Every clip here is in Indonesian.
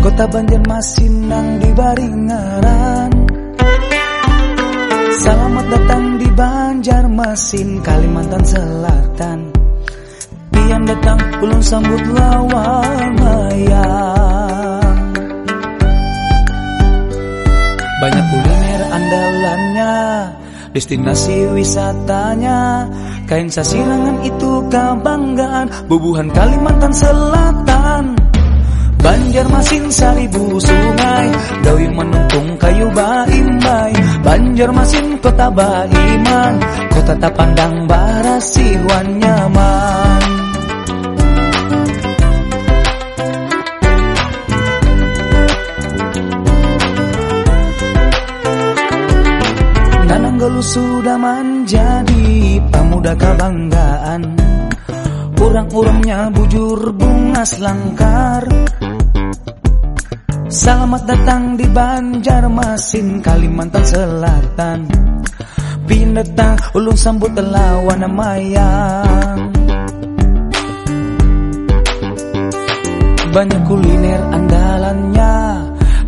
Kota Banjarmasin nang di Baringaran. Selamat datang di Banjarmasin Kalimantan Selatan. Pian datang ulun sambut lawan mayang. Banyak kuliner andalannya Destinasi wisatanya. Kain sasirangan itu kebanggaan Bubuhan Kalimantan Selatan Banjarmasin seribu sungai Dawi menuntung kayu baimbai Banjarmasin kota baiman Kota tak pandang barasiwan nyaman. Nananggolu sudah menjadi pemuda kebanggaan. Urang-urangnya bujur bunga selangkar Selamat datang di Banjarmasin, Kalimantan Selatan. Pindatang ulung sambut lawan mayang. Banyak kuliner andalannya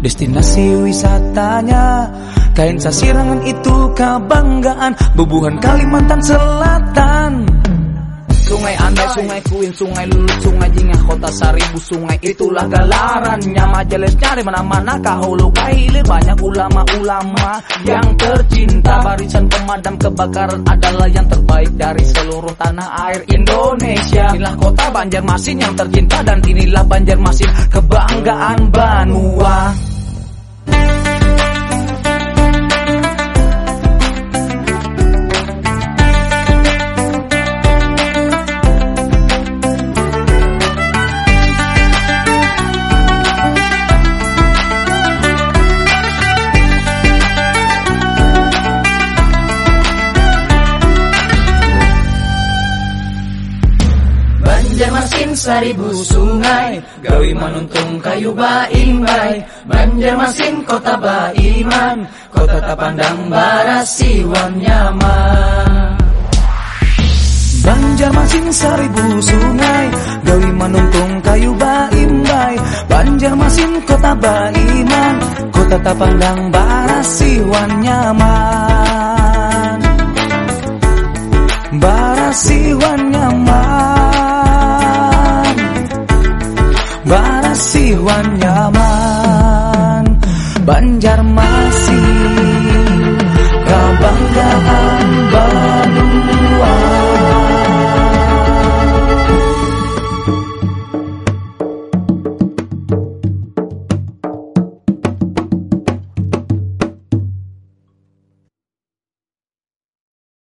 Destinasi wisatanya. Kain sasirangan itu kebanggaan Bubuhan Kalimantan Selatan Sungai Andai, Sungai Kuin, Sungai Lulut, Sungai Jingah, Kota Seribu, Sungai itulah galarannya Majelis cari mana-mana kahulu kahilir Banyak ulama-ulama yang tercinta. Barisan pemadam kebakaran adalah yang terbaik dari seluruh tanah air Indonesia. Inilah kota Banjarmasin yang tercinta dan inilah Banjarmasin kebanggaan Banua seribu sungai. Gawi manuntung kayu baimbai Banjarmasin kota baiman. Kota tak pandang barasiwan nyaman. Banjarmasin seribu sungai. Gawi manuntung kayu baimbai Banjarmasin kota baiman. Kota tak pandang barasiwan nyaman. Barasiwan nyaman Iwan nyaman Banjarmasin.